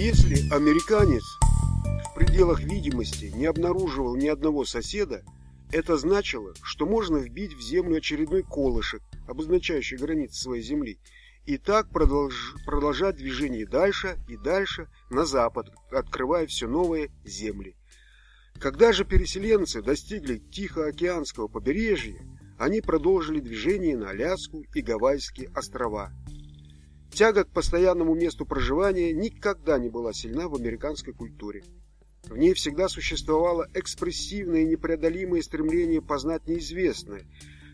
Если американец в пределах видимости не обнаруживал ни одного соседа, это значило, что можно вбить в землю очередной колышек, обозначающий границы своей земли, и так продолж... продолжать движение дальше и дальше на запад, открывая все новые земли. Когда же переселенцы достигли Тихоокеанского побережья, они продолжили движение на Аляску и Гавайские острова. Тяга к постоянному месту проживания никогда не была сильна в американской культуре. В ней всегда существовало экспрессивное и непреодолимое стремление познать неизвестное,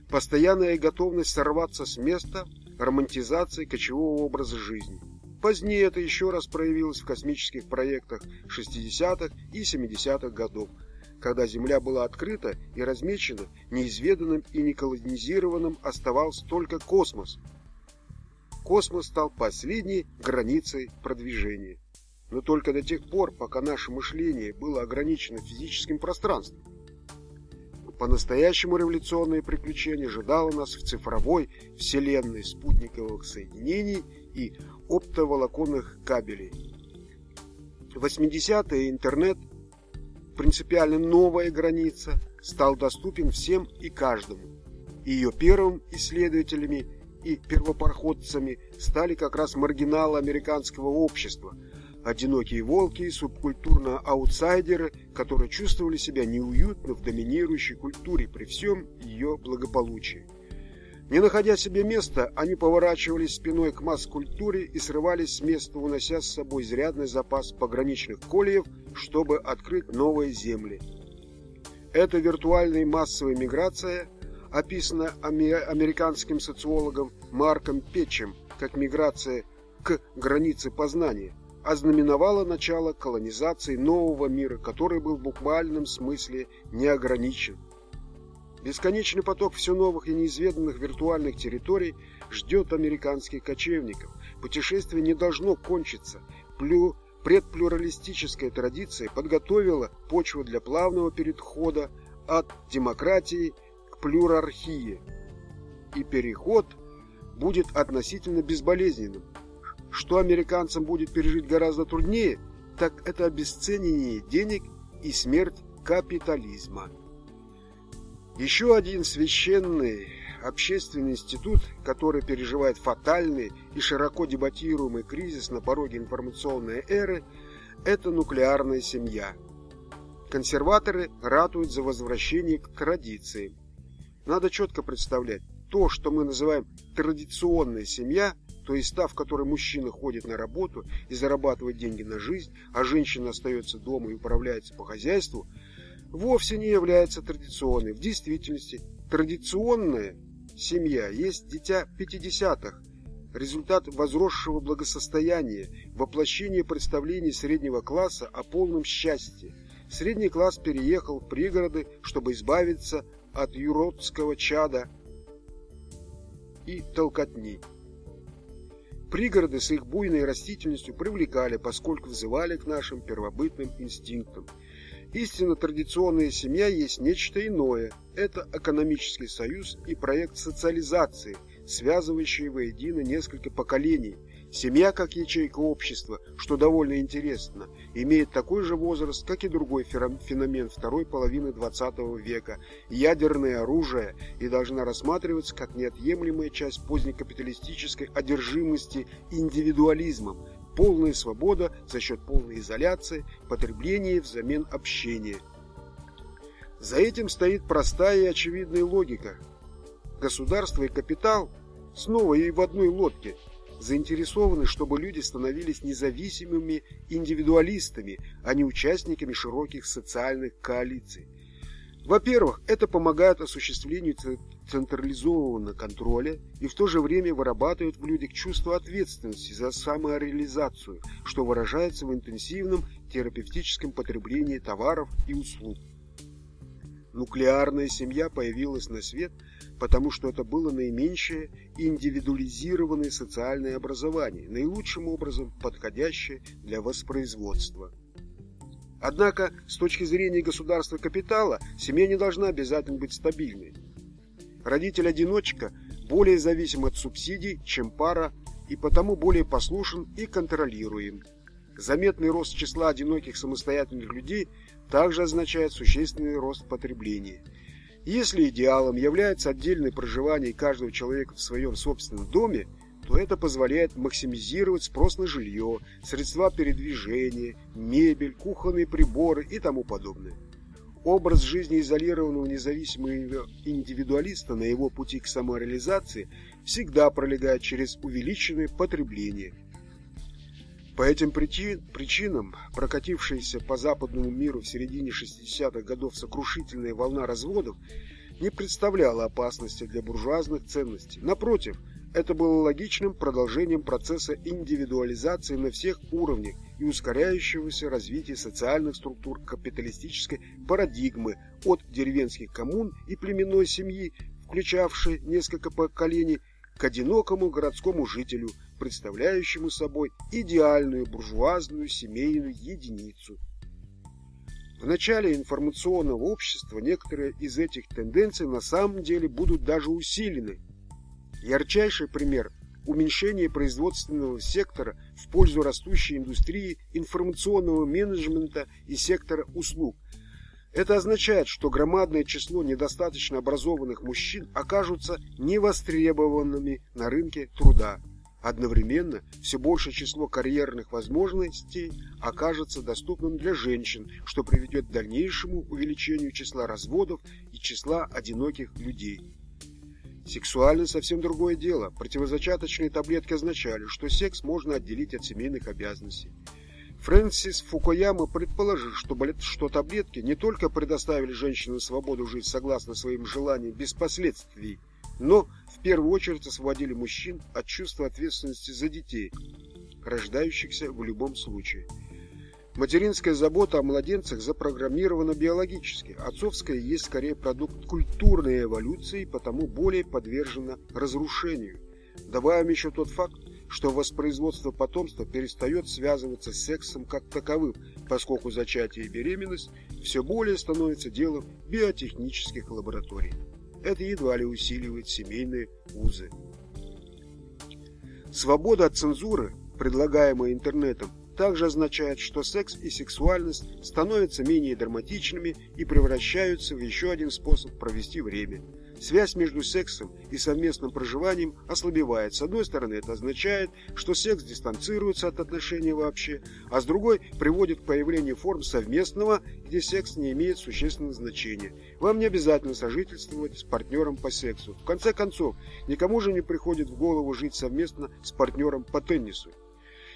постоянная готовность сорваться с места, романтизация кочевого образа жизни. Позднее это еще раз проявилось в космических проектах 60-х и 70-х годов, когда Земля была открыта и размечена, неизведанным и неколонизированным оставался только космос – космос стал последней границей продвижения. Но только до тех пор, пока наше мышление было ограничено физическим пространством. По-настоящему революционное приключение ожидало нас в цифровой вселенной спутниковых соединений и оптоволоконных кабелей. В 80-е интернет, принципиально новая граница, стал доступен всем и каждому. Ее первым исследователями и первопроходцами стали как раз маргиналы американского общества, одинокие волки и субкультурные аутсайдеры, которые чувствовали себя неуютно в доминирующей культуре при всем ее благополучии. Не находя себе места, они поворачивались спиной к масс-культуре и срывались с места, унося с собой изрядный запас пограничных кольев, чтобы открыть новые земли. Эта виртуальная массовая миграция описана американским социологом Марком Петчем как миграция к границе познания, ознаменовала начало колонизации нового мира, который был в буквальном смысле неограничен. Бесконечный поток все новых и неизведанных виртуальных территорий ждет американских кочевников. Путешествие не должно кончиться. Плю... Предплюралистическая традиция подготовила почву для плавного перехода от демократии плюрархии, и переход будет относительно безболезненным. Что американцам будет пережить гораздо труднее, так это обесценивание денег и смерть капитализма. Еще один священный общественный институт, который переживает фатальный и широко дебатируемый кризис на пороге информационной эры, это нуклеарная семья. Консерваторы ратуют за возвращение к традициям. Надо четко представлять, то, что мы называем традиционная семья, то есть та, в которой мужчина ходит на работу и зарабатывает деньги на жизнь, а женщина остается дома и управляется по хозяйству, вовсе не является традиционной. В действительности традиционная семья есть дитя 50-х, результат возросшего благосостояния, воплощение представлений среднего класса о полном счастье. Средний класс переехал в пригороды, чтобы избавиться от юродского чада и толкотни. Пригороды с их буйной растительностью привлекали, поскольку взывали к нашим первобытным инстинктам. Истинно традиционная семья есть нечто иное. Это экономический союз и проект социализации, связывающий воедино несколько поколений – Семья, как ячейка общества, что довольно интересно, имеет такой же возраст, как и другой феномен второй половины XX века – ядерное оружие и должна рассматриваться как неотъемлемая часть позднекапиталистической одержимости индивидуализмом, полная свобода за счет полной изоляции, потребления взамен общения. За этим стоит простая и очевидная логика. Государство и капитал снова и в одной лодке – заинтересованы, чтобы люди становились независимыми индивидуалистами, а не участниками широких социальных коалиций. Во-первых, это помогает осуществлению централизованного контроля и в то же время вырабатывает в людях чувство ответственности за самореализацию, что выражается в интенсивном терапевтическом потреблении товаров и услуг. Нуклеарная семья появилась на свет – потому что это было наименьшее индивидуализированное социальное образование, наилучшим образом подходящее для воспроизводства. Однако, с точки зрения государства капитала, семья не должна обязательно быть стабильной. Родитель-одиночка более зависим от субсидий, чем пара, и потому более послушен и контролируем. Заметный рост числа одиноких самостоятельных людей также означает существенный рост потребления. Если идеалом является отдельное проживание каждого человека в своем собственном доме, то это позволяет максимизировать спрос на жилье, средства передвижения, мебель, кухонные приборы и тому подобное. Образ жизни изолированного независимого индивидуалиста на его пути к самореализации всегда пролегает через увеличенное потребление. По этим причинам прокатившаяся по западному миру в середине 60-х годов сокрушительная волна разводов не представляла опасности для буржуазных ценностей. Напротив, это было логичным продолжением процесса индивидуализации на всех уровнях и ускоряющегося развития социальных структур капиталистической парадигмы от деревенских коммун и племенной семьи, включавшей несколько поколений, к одинокому городскому жителю, представляющему собой идеальную буржуазную семейную единицу. В начале информационного общества некоторые из этих тенденций на самом деле будут даже усилены, Ярчайший пример – уменьшение производственного сектора в пользу растущей индустрии информационного менеджмента и сектора услуг. Это означает, что громадное число недостаточно образованных мужчин окажутся невостребованными на рынке труда. Одновременно все большее число карьерных возможностей окажется доступным для женщин, что приведет к дальнейшему увеличению числа разводов и числа одиноких людей. Сексуальность совсем другое дело. Противозачаточные таблетки означали, что секс можно отделить от семейных обязанностей. Фрэнсис Фукуяма предположил, что, что таблетки не только предоставили женщинам свободу жить согласно своим желаниям без последствий, но в первую очередь освободили мужчин от чувства ответственности за детей, рождающихся в любом случае. Материнская забота о младенцах запрограммирована биологически. Отцовская есть скорее продукт культурной эволюции, потому более подвержена разрушению. Добавим еще тот факт, что воспроизводство потомства перестает связываться с сексом как таковым, поскольку зачатие и беременность все более становится делом биотехнических лабораторий. Это едва ли усиливает семейные узы. Свобода от цензуры, предлагаемая интернетом, также означает, что секс и сексуальность становятся менее драматичными и превращаются в еще один способ провести время. Связь между сексом и совместным проживанием ослабевает. С одной стороны, это означает, что секс дистанцируется от отношений вообще, а с другой приводит к появлению форм совместного, где секс не имеет существенного значения. Вам не обязательно сожительствовать с партнером по сексу. В конце концов, никому же не приходит в голову жить совместно с партнером по теннису.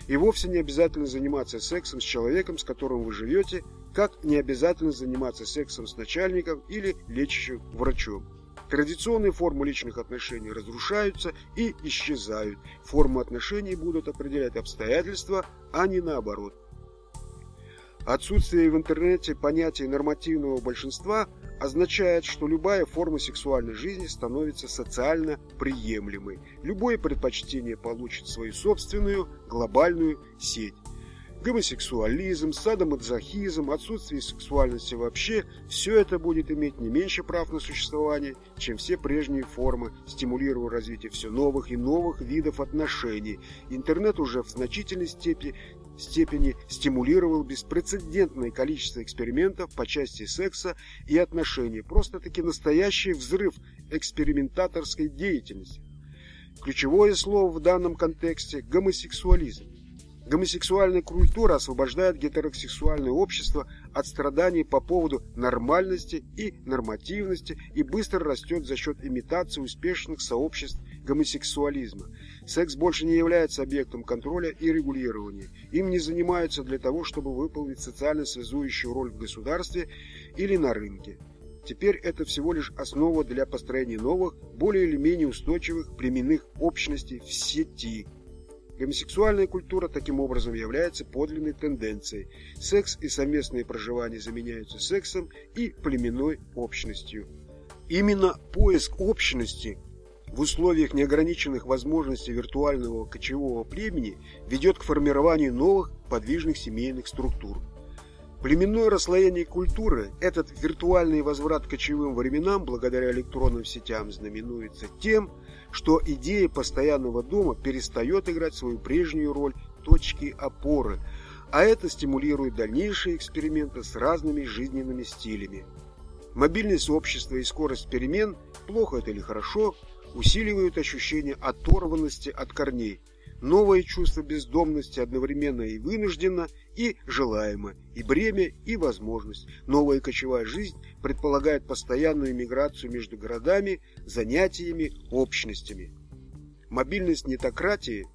И вовсе не обязательно заниматься сексом с человеком, с которым вы живете, как не обязательно заниматься сексом с начальником или лечащим врачом. Традиционные формы личных отношений разрушаются и исчезают. Формы отношений будут определять обстоятельства, а не наоборот. Отсутствие в интернете понятия нормативного большинства означает, что любая форма сексуальной жизни становится социально приемлемой. Любое предпочтение получит свою собственную глобальную сеть. Гомосексуализм, садомазохизм, отсутствие сексуальности вообще – все это будет иметь не меньше прав на существование, чем все прежние формы, стимулируя развитие все новых и новых видов отношений. Интернет уже в значительной степени степени стимулировал беспрецедентное количество экспериментов по части секса и отношений, просто-таки настоящий взрыв экспериментаторской деятельности. Ключевое слово в данном контексте – гомосексуализм. Гомосексуальная культура освобождает гетеросексуальное общество от страданий по поводу нормальности и нормативности и быстро растет за счет имитации успешных сообществ гомосексуализма. Секс больше не является объектом контроля и регулирования. Им не занимаются для того, чтобы выполнить социально связующую роль в государстве или на рынке. Теперь это всего лишь основа для построения новых, более или менее устойчивых племенных общностей в сети – Гомосексуальная культура таким образом является подлинной тенденцией. Секс и совместные проживания заменяются сексом и племенной общностью. Именно поиск общности в условиях неограниченных возможностей виртуального кочевого племени ведет к формированию новых подвижных семейных структур. Племенное расслоение культуры, этот виртуальный возврат к кочевым временам благодаря электронным сетям знаменуется тем, что идея постоянного дома перестает играть свою прежнюю роль точки опоры. а это стимулирует дальнейшие эксперименты с разными жизненными стилями. Мобильность общества и скорость перемен, плохо это или хорошо, усиливают ощущение оторванности от корней. Новое чувство бездомности одновременно и вынужденно, и желаемо, и бремя, и возможность. Новая кочевая жизнь предполагает постоянную миграцию между городами, занятиями, общностями. Мобильность нетократии,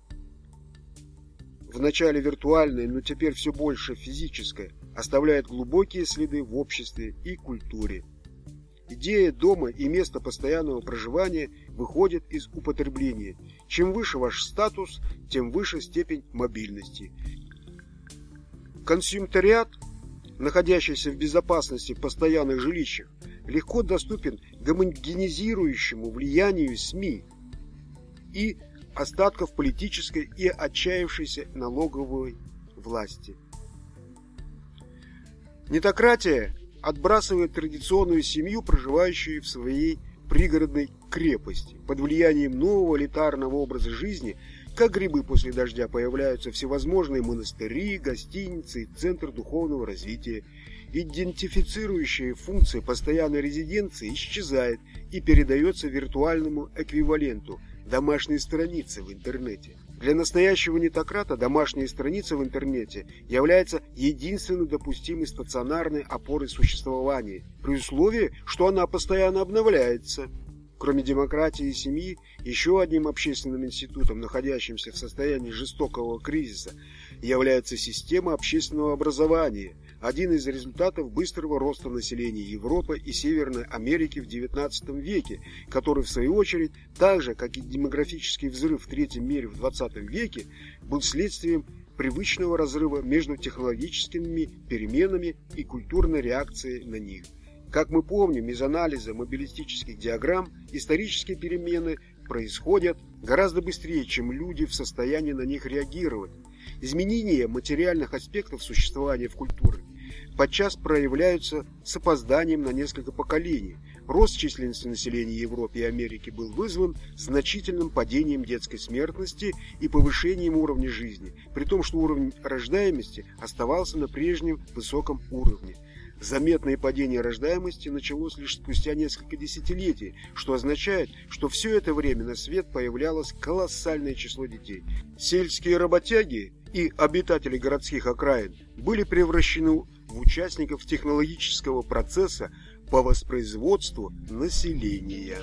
вначале виртуальная, но теперь все больше физическая, оставляет глубокие следы в обществе и культуре. Идея дома и места постоянного проживания выходит из употребления. Чем выше ваш статус, тем выше степень мобильности. Консюмтариат, находящийся в безопасности в постоянных жилищах, легко доступен гомогенизирующему влиянию СМИ и остатков политической и отчаявшейся налоговой власти. Нетократия отбрасывает традиционную семью, проживающую в своей пригородной крепости. Под влиянием нового элитарного образа жизни, как грибы после дождя, появляются всевозможные монастыри, гостиницы и центр духовного развития. Идентифицирующая функция постоянной резиденции исчезает и передается виртуальному эквиваленту – домашней странице в интернете. Для настоящего нетократа домашняя страница в интернете является единственной допустимой стационарной опорой существования, при условии, что она постоянно обновляется. Кроме демократии и семьи, еще одним общественным институтом, находящимся в состоянии жестокого кризиса, является система общественного образования, один из результатов быстрого роста населения Европы и Северной Америки в XIX веке, который в свою очередь, так же как и демографический взрыв в третьем мире в XX веке, был следствием привычного разрыва между технологическими переменами и культурной реакцией на них. Как мы помним из анализа мобилистических диаграмм, исторические перемены происходят гораздо быстрее, чем люди в состоянии на них реагировать. Изменения материальных аспектов существования в культуре подчас проявляются с опозданием на несколько поколений. Рост численности населения Европы и Америки был вызван значительным падением детской смертности и повышением уровня жизни, при том, что уровень рождаемости оставался на прежнем высоком уровне. Заметное падение рождаемости началось лишь спустя несколько десятилетий, что означает, что все это время на свет появлялось колоссальное число детей. Сельские работяги и обитатели городских окраин были превращены в участников технологического процесса по воспроизводству населения.